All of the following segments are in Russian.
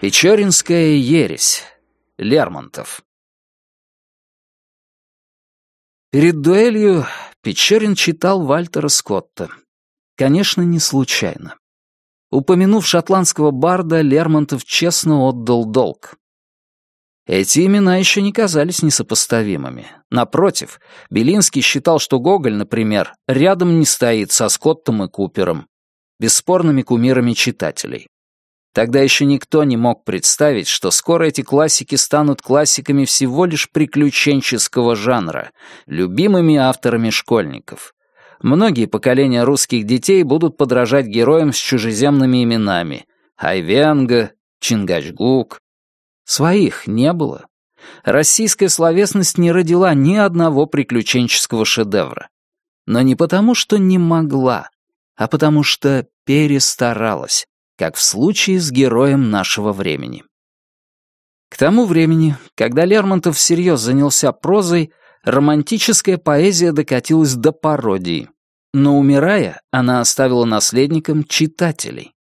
Печоринская ересь. Лермонтов. Перед дуэлью Печорин читал Вальтера Скотта. Конечно, не случайно. Упомянув шотландского барда, Лермонтов честно отдал долг. Эти имена еще не казались несопоставимыми. Напротив, Белинский считал, что Гоголь, например, рядом не стоит со Скоттом и Купером, бесспорными кумирами читателей. Тогда еще никто не мог представить, что скоро эти классики станут классиками всего лишь приключенческого жанра, любимыми авторами школьников. Многие поколения русских детей будут подражать героям с чужеземными именами. Айвенга, Чингачгук. Своих не было. Российская словесность не родила ни одного приключенческого шедевра. Но не потому, что не могла, а потому что перестаралась как в случае с героем нашего времени. К тому времени, когда Лермонтов всерьез занялся прозой, романтическая поэзия докатилась до пародии, но, умирая, она оставила наследникам читателей.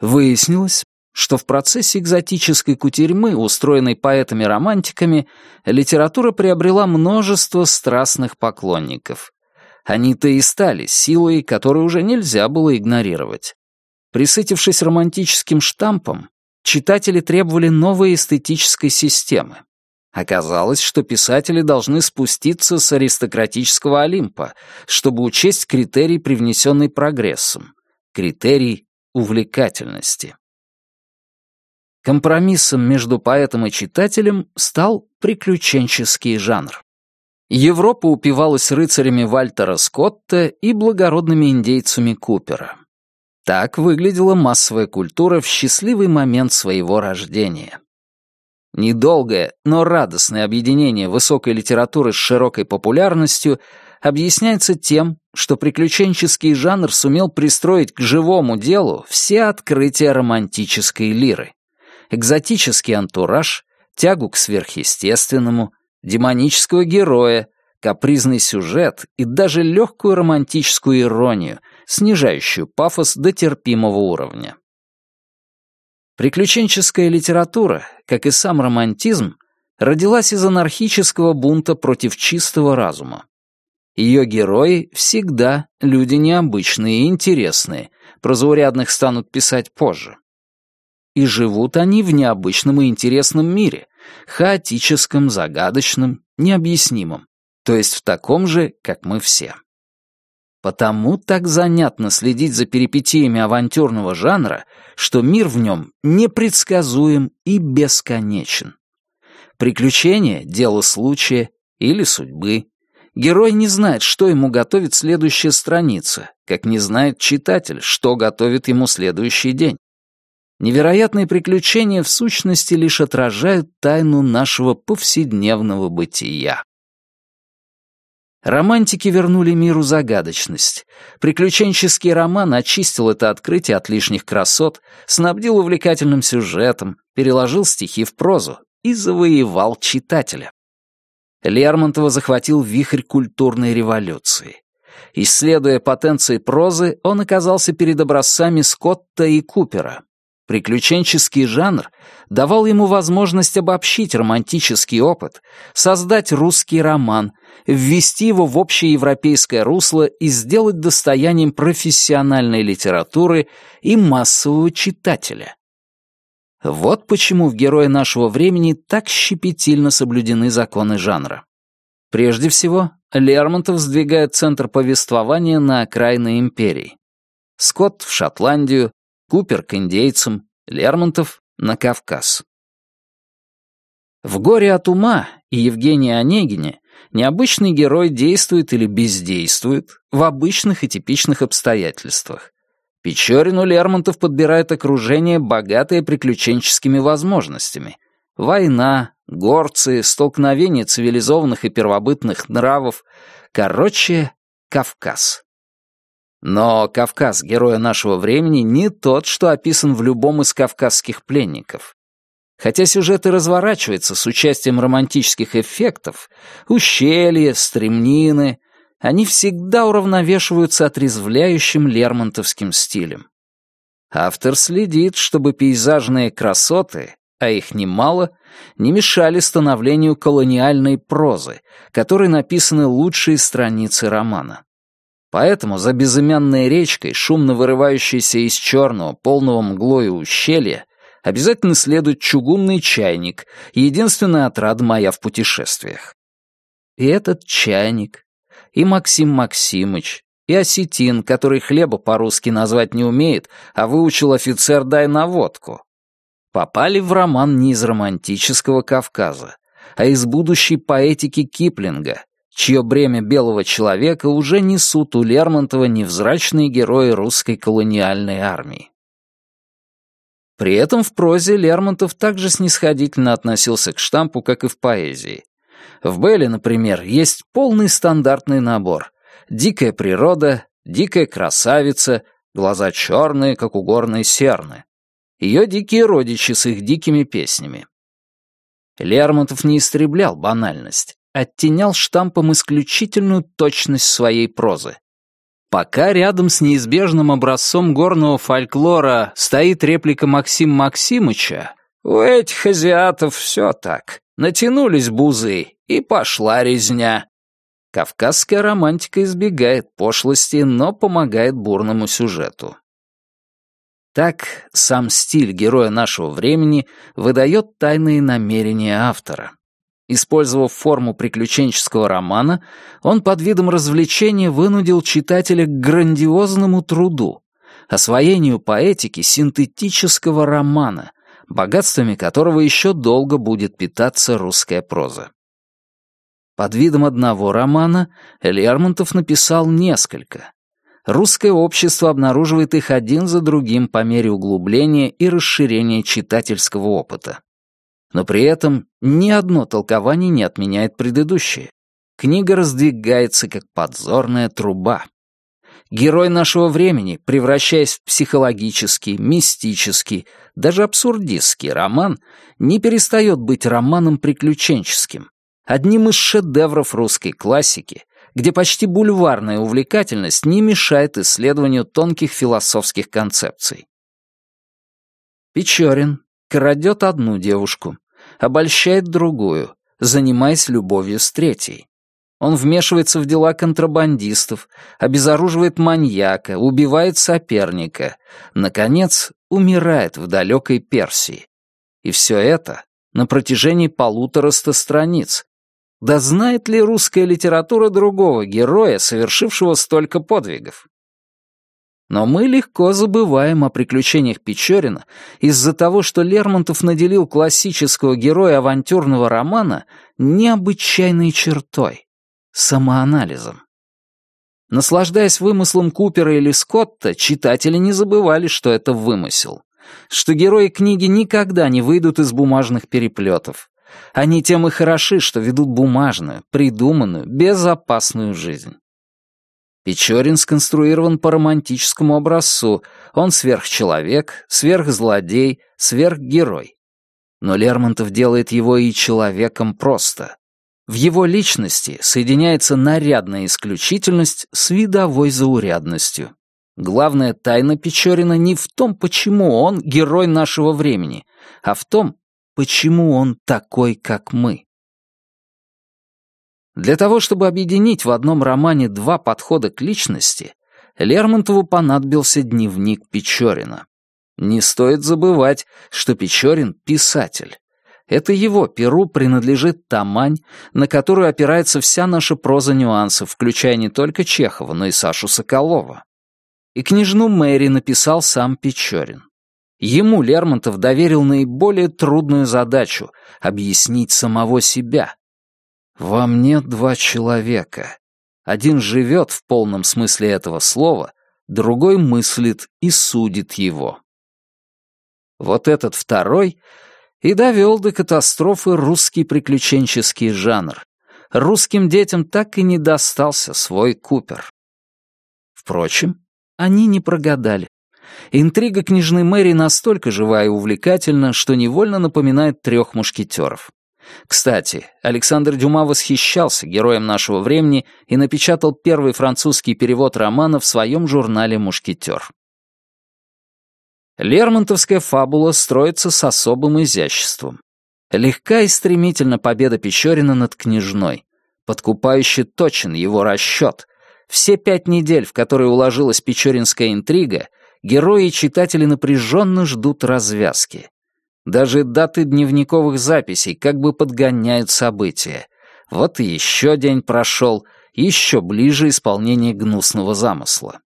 Выяснилось, что в процессе экзотической кутерьмы, устроенной поэтами-романтиками, литература приобрела множество страстных поклонников. Они-то и стали силой, которую уже нельзя было игнорировать. Присытившись романтическим штампом, читатели требовали новой эстетической системы. Оказалось, что писатели должны спуститься с аристократического Олимпа, чтобы учесть критерий, привнесенный прогрессом, критерий увлекательности. Компромиссом между поэтом и читателем стал приключенческий жанр. Европа упивалась рыцарями Вальтера Скотта и благородными индейцами Купера. Так выглядела массовая культура в счастливый момент своего рождения. Недолгое, но радостное объединение высокой литературы с широкой популярностью объясняется тем, что приключенческий жанр сумел пристроить к живому делу все открытия романтической лиры. Экзотический антураж, тягу к сверхъестественному, демонического героя, капризный сюжет и даже легкую романтическую иронию, снижающую пафос до терпимого уровня. Приключенческая литература, как и сам романтизм, родилась из анархического бунта против чистого разума. Ее герои всегда люди необычные и интересные, про заурядных станут писать позже. И живут они в необычном и интересном мире, хаотическом, загадочном, необъяснимом то есть в таком же, как мы все. Потому так занятно следить за перипетиями авантюрного жанра, что мир в нем непредсказуем и бесконечен. Приключение — дело случая или судьбы. Герой не знает, что ему готовит следующая страница, как не знает читатель, что готовит ему следующий день. Невероятные приключения в сущности лишь отражают тайну нашего повседневного бытия. Романтики вернули миру загадочность. Приключенческий роман очистил это открытие от лишних красот, снабдил увлекательным сюжетом, переложил стихи в прозу и завоевал читателя. Лермонтова захватил вихрь культурной революции. Исследуя потенции прозы, он оказался перед образцами Скотта и Купера, Приключенческий жанр давал ему возможность обобщить романтический опыт, создать русский роман, ввести его в общеевропейское русло и сделать достоянием профессиональной литературы и массового читателя. Вот почему в «Герое нашего времени» так щепетильно соблюдены законы жанра. Прежде всего, Лермонтов сдвигает центр повествования на окраины империи. Скотт в Шотландию, Купер к индейцам, Лермонтов на Кавказ. В «Горе от ума» и Евгении Онегине необычный герой действует или бездействует в обычных и типичных обстоятельствах. Печорину Лермонтов подбирает окружение, богатое приключенческими возможностями. Война, горцы, столкновение цивилизованных и первобытных нравов. Короче, Кавказ. Но Кавказ героя нашего времени не тот, что описан в любом из кавказских пленников. Хотя сюжет и разворачивается с участием романтических эффектов, ущелья, стремнины, они всегда уравновешиваются отрезвляющим лермонтовским стилем. Автор следит, чтобы пейзажные красоты, а их немало, не мешали становлению колониальной прозы, которой написаны лучшие страницы романа. Поэтому за безымянной речкой, шумно вырывающейся из черного, полного мглою ущелья, обязательно следует чугунный чайник, единственная отрада моя в путешествиях. И этот чайник, и Максим Максимыч, и осетин, который хлеба по-русски назвать не умеет, а выучил офицер «дай на водку», попали в роман не из романтического Кавказа, а из будущей поэтики Киплинга, чье бремя белого человека уже несут у Лермонтова невзрачные герои русской колониальной армии. При этом в прозе Лермонтов также снисходительно относился к штампу, как и в поэзии. В Белле, например, есть полный стандартный набор. Дикая природа, дикая красавица, глаза черные, как у горной серны. Ее дикие родичи с их дикими песнями. Лермонтов не истреблял банальность оттенял штампом исключительную точность своей прозы. Пока рядом с неизбежным образцом горного фольклора стоит реплика Максим Максимыча, у этих азиатов все так. Натянулись бузы, и пошла резня. Кавказская романтика избегает пошлости, но помогает бурному сюжету. Так сам стиль героя нашего времени выдает тайные намерения автора. Использовав форму приключенческого романа, он под видом развлечения вынудил читателя к грандиозному труду, освоению поэтики синтетического романа, богатствами которого еще долго будет питаться русская проза. Под видом одного романа Лермонтов написал несколько. Русское общество обнаруживает их один за другим по мере углубления и расширения читательского опыта. Но при этом ни одно толкование не отменяет предыдущее. Книга раздвигается, как подзорная труба. Герой нашего времени, превращаясь в психологический, мистический, даже абсурдистский роман, не перестает быть романом приключенческим, одним из шедевров русской классики, где почти бульварная увлекательность не мешает исследованию тонких философских концепций. Печорин, крадет одну девушку, обольщает другую, занимаясь любовью с третьей. Он вмешивается в дела контрабандистов, обезоруживает маньяка, убивает соперника, наконец, умирает в далекой Персии. И все это на протяжении полутораста страниц. Да знает ли русская литература другого героя, совершившего столько подвигов? Но мы легко забываем о приключениях Печорина из-за того, что Лермонтов наделил классического героя авантюрного романа необычайной чертой — самоанализом. Наслаждаясь вымыслом Купера или Скотта, читатели не забывали, что это вымысел, что герои книги никогда не выйдут из бумажных переплетов. Они тем и хороши, что ведут бумажную, придуманную, безопасную жизнь. Печорин сконструирован по романтическому образцу. Он сверхчеловек, сверхзлодей, сверхгерой. Но Лермонтов делает его и человеком просто. В его личности соединяется нарядная исключительность с видовой заурядностью. Главная тайна Печорина не в том, почему он герой нашего времени, а в том, почему он такой, как мы. Для того, чтобы объединить в одном романе два подхода к личности, Лермонтову понадобился дневник Печорина. Не стоит забывать, что Печорин — писатель. Это его перу принадлежит Тамань, на которую опирается вся наша проза нюансов, включая не только Чехова, но и Сашу Соколова. И княжну Мэри написал сам Печорин. Ему Лермонтов доверил наиболее трудную задачу — объяснить самого себя, во мне два человека. Один живет в полном смысле этого слова, другой мыслит и судит его. Вот этот второй и довел до катастрофы русский приключенческий жанр. Русским детям так и не достался свой Купер. Впрочем, они не прогадали. Интрига княжны Мэри настолько живая и увлекательна, что невольно напоминает трех мушкетеров. Кстати, Александр Дюма восхищался героем нашего времени и напечатал первый французский перевод романа в своем журнале «Мушкетер». Лермонтовская фабула строится с особым изяществом. Легка и стремительна победа Печорина над княжной. Подкупающе точен его расчет. Все пять недель, в которые уложилась печоринская интрига, герои и читатели напряженно ждут развязки. Даже даты дневниковых записей как бы подгоняют события. Вот и еще день прошел, еще ближе исполнение гнусного замысла.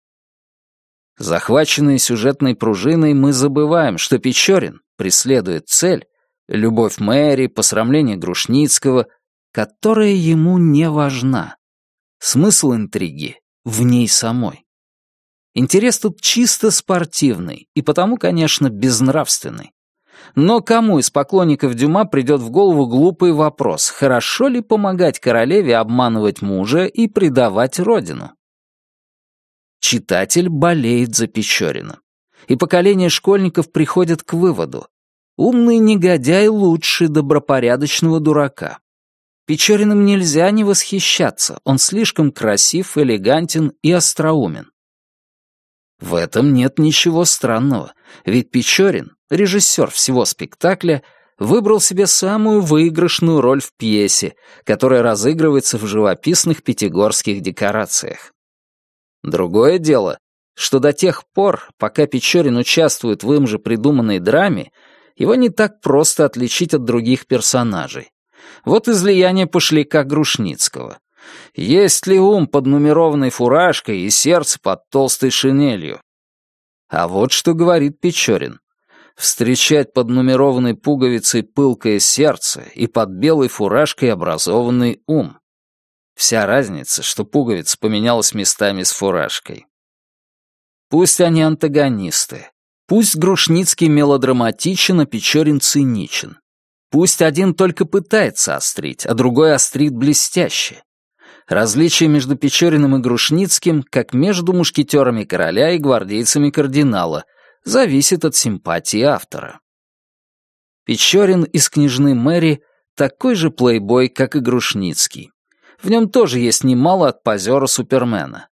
Захваченные сюжетной пружиной, мы забываем, что Печорин преследует цель — любовь Мэри, посрамление Грушницкого, которая ему не важна. Смысл интриги в ней самой. Интерес тут чисто спортивный и потому, конечно, безнравственный. Но кому из поклонников Дюма придет в голову глупый вопрос, хорошо ли помогать королеве обманывать мужа и предавать родину? Читатель болеет за Печорина. И поколение школьников приходит к выводу. Умный негодяй лучше добропорядочного дурака. Печориным нельзя не восхищаться, он слишком красив, элегантен и остроумен. В этом нет ничего странного, ведь Печорин режиссер всего спектакля, выбрал себе самую выигрышную роль в пьесе, которая разыгрывается в живописных пятигорских декорациях. Другое дело, что до тех пор, пока Печорин участвует в им же придуманной драме, его не так просто отличить от других персонажей. Вот излияние пошляка Грушницкого. Есть ли ум под нумерованной фуражкой и сердце под толстой шинелью? А вот что говорит Печорин встречать под нумерованной пуговицей пылкое сердце и под белой фуражкой образованный ум. Вся разница, что пуговица поменялась местами с фуражкой. Пусть они антагонисты. Пусть Грушницкий мелодраматичен, а Печорин циничен. Пусть один только пытается острить, а другой острит блестяще. Различие между Печориным и Грушницким, как между мушкетерами короля и гвардейцами кардинала — зависит от симпатии автора. Печорин из «Княжны Мэри» такой же плейбой, как и Грушницкий. В нем тоже есть немало от позера Супермена.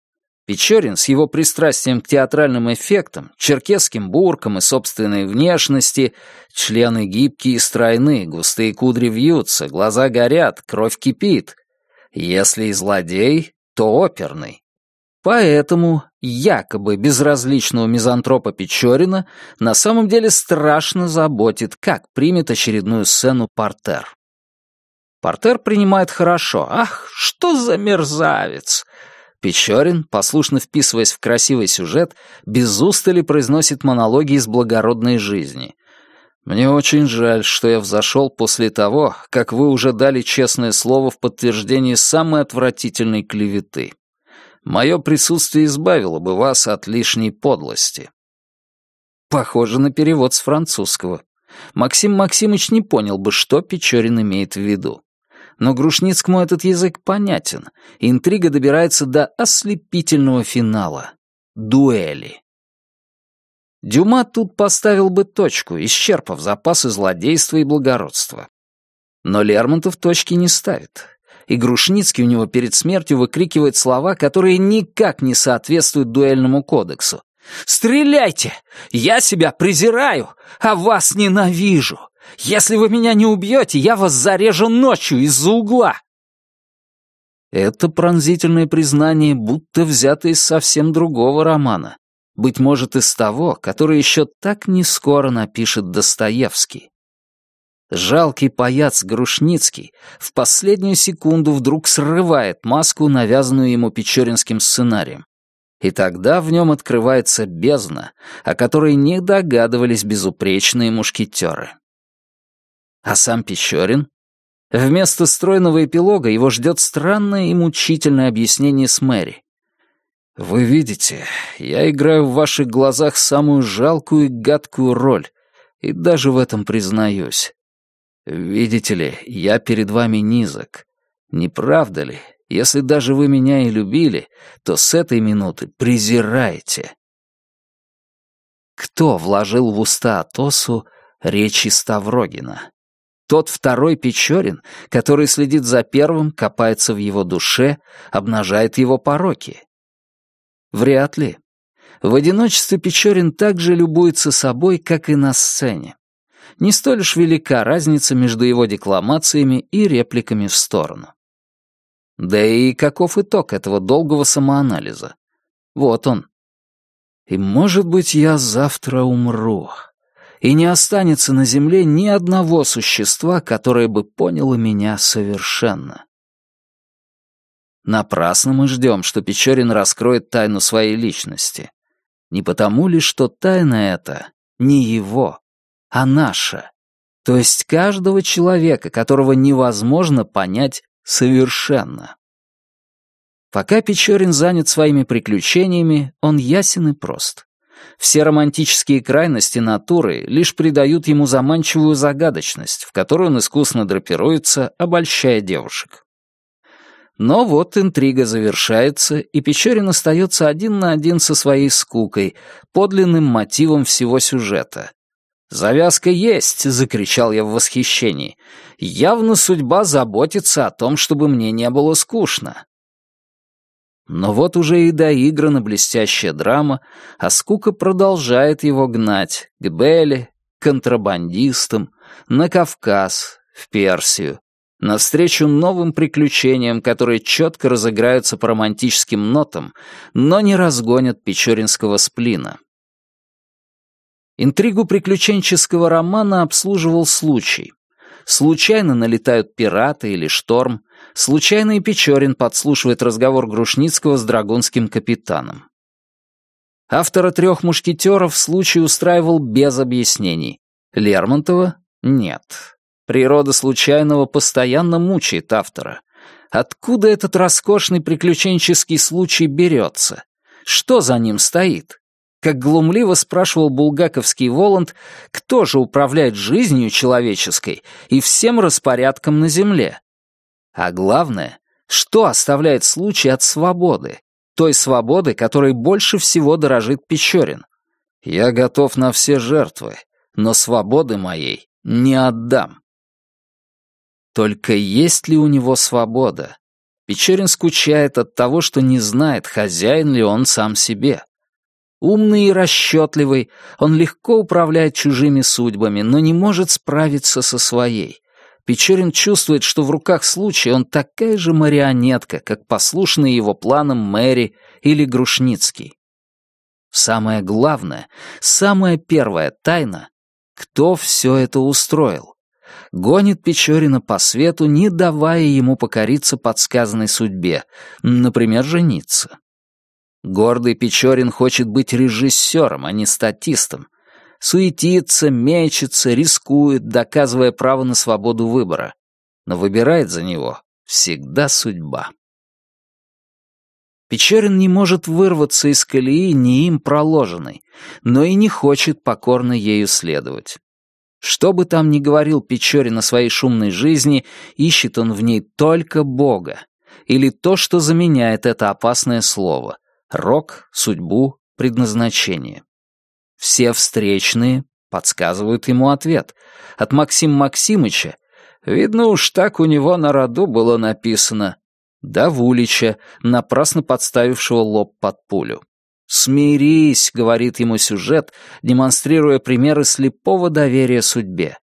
Печорин с его пристрастием к театральным эффектам, черкесским буркам и собственной внешности, члены гибкие и стройны, густые кудри вьются, глаза горят, кровь кипит. Если и злодей, то оперный. Поэтому якобы безразличного мизантропа Печорина на самом деле страшно заботит, как примет очередную сцену Портер. Портер принимает хорошо. Ах, что за мерзавец! Печорин, послушно вписываясь в красивый сюжет, без устали произносит монологи из благородной жизни. «Мне очень жаль, что я взошел после того, как вы уже дали честное слово в подтверждении самой отвратительной клеветы. Мое присутствие избавило бы вас от лишней подлости». Похоже на перевод с французского. Максим Максимыч не понял бы, что Печорин имеет в виду. Но Грушницкому этот язык понятен, интрига добирается до ослепительного финала — дуэли. Дюма тут поставил бы точку, исчерпав запасы злодейства и благородства. Но Лермонтов точки не ставит и Грушницкий у него перед смертью выкрикивает слова, которые никак не соответствуют дуэльному кодексу. «Стреляйте! Я себя презираю, а вас ненавижу! Если вы меня не убьете, я вас зарежу ночью из-за угла!» Это пронзительное признание будто взято из совсем другого романа. Быть может, из того, который еще так не скоро напишет Достоевский. Жалкий паяц Грушницкий в последнюю секунду вдруг срывает маску, навязанную ему печоринским сценарием. И тогда в нем открывается бездна, о которой не догадывались безупречные мушкетеры. А сам Печорин? Вместо стройного эпилога его ждет странное и мучительное объяснение с Мэри. «Вы видите, я играю в ваших глазах самую жалкую и гадкую роль, и даже в этом признаюсь. Видите ли, я перед вами низок. Не правда ли? Если даже вы меня и любили, то с этой минуты презираете. Кто вложил в уста Атосу речи Ставрогина? Тот второй Печорин, который следит за первым, копается в его душе, обнажает его пороки. Вряд ли. В одиночестве Печорин так же любуется собой, как и на сцене. Не столь уж велика разница между его декламациями и репликами в сторону. Да и каков итог этого долгого самоанализа? Вот он. И, может быть, я завтра умру, и не останется на земле ни одного существа, которое бы поняло меня совершенно. Напрасно мы ждем, что Печорин раскроет тайну своей личности. Не потому ли, что тайна эта не его, а наша, то есть каждого человека, которого невозможно понять совершенно. Пока Печорин занят своими приключениями, он ясен и прост. Все романтические крайности натуры лишь придают ему заманчивую загадочность, в которую он искусно драпируется, обольщая девушек. Но вот интрига завершается, и Печорин остается один на один со своей скукой, подлинным мотивом всего сюжета. «Завязка есть!» — закричал я в восхищении. «Явно судьба заботится о том, чтобы мне не было скучно. Но вот уже и доиграна блестящая драма, а скука продолжает его гнать к Белле, контрабандистам, на Кавказ, в Персию, навстречу новым приключениям, которые четко разыграются по романтическим нотам, но не разгонят печоринского сплина. Интригу приключенческого романа обслуживал случай. Случайно налетают пираты или шторм, случайно и Печорин подслушивает разговор Грушницкого с драгунским капитаном. Автора «Трех мушкетеров» случай устраивал без объяснений. Лермонтова — нет. Природа случайного постоянно мучает автора. Откуда этот роскошный приключенческий случай берется? Что за ним стоит? Как глумливо спрашивал булгаковский Воланд, кто же управляет жизнью человеческой и всем распорядком на земле? А главное, что оставляет случай от свободы? Той свободы, которой больше всего дорожит Печорин. Я готов на все жертвы, но свободы моей не отдам. Только есть ли у него свобода? Печорин скучает от того, что не знает, хозяин ли он сам себе. Умный и расчетливый, он легко управляет чужими судьбами, но не может справиться со своей. Печорин чувствует, что в руках случая он такая же марионетка, как послушный его планам Мэри или Грушницкий. Самое главное, самая первая тайна — кто все это устроил? Гонит Печорина по свету, не давая ему покориться подсказанной судьбе, например, жениться. Гордый Печорин хочет быть режиссером, а не статистом, суетится, мечется, рискует, доказывая право на свободу выбора. Но выбирает за него всегда судьба. Печорин не может вырваться из колеи не им проложенной, но и не хочет покорно ею следовать. Что бы там ни говорил Печорин о своей шумной жизни, ищет он в ней только Бога, или то, что заменяет это опасное слово — рок, судьбу, предназначение. Все встречные подсказывают ему ответ. От Максима Максимыча, видно уж так у него на роду было написано, до Вулича, напрасно подставившего лоб под пулю. «Смирись», — говорит ему сюжет, демонстрируя примеры слепого доверия судьбе.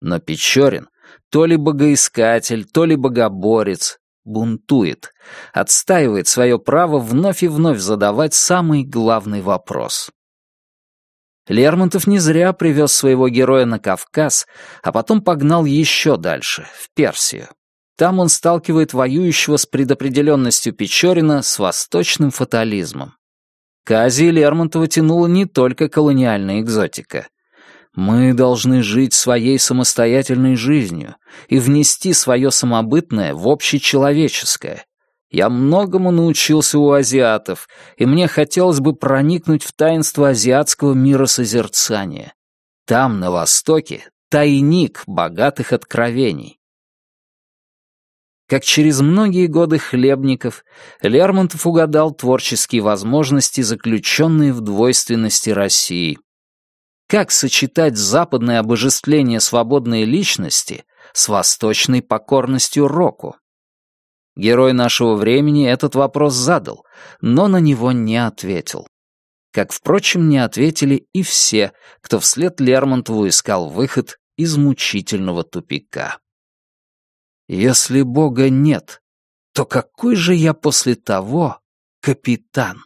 Но Печорин, то ли богоискатель, то ли богоборец, бунтует, отстаивает свое право вновь и вновь задавать самый главный вопрос. Лермонтов не зря привез своего героя на Кавказ, а потом погнал еще дальше, в Персию. Там он сталкивает воюющего с предопределенностью Печорина с восточным фатализмом. К Азии Лермонтова тянула не только колониальная экзотика. Мы должны жить своей самостоятельной жизнью и внести свое самобытное в общечеловеческое, я многому научился у азиатов, и мне хотелось бы проникнуть в таинство азиатского миросозерцания. Там, на Востоке, тайник богатых откровений. Как через многие годы хлебников, Лермонтов угадал творческие возможности, заключенные в двойственности России. Как сочетать западное обожествление свободной личности с восточной покорностью року? Герой нашего времени этот вопрос задал, но на него не ответил. как, впрочем, не ответили и все, кто вслед Лермонтову искал выход из мучительного тупика. Если Бога нет, то какой же я после того капитан?